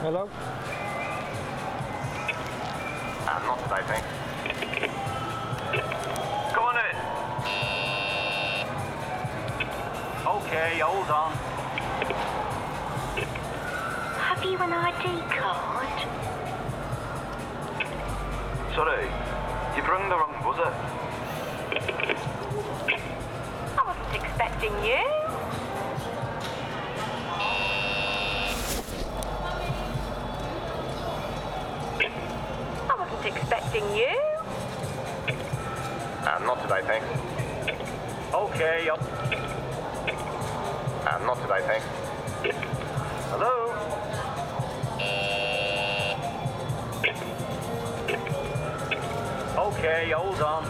Hello? Uh, not today, thanks. Come on in. Okay, hold on. Have you an ID card? Sorry, you rung the wrong buzzer. I wasn't expecting you. Expecting you. Uh, not today, thanks. Okay, up. Uh, not today, thanks. Hello? Okay, hold on.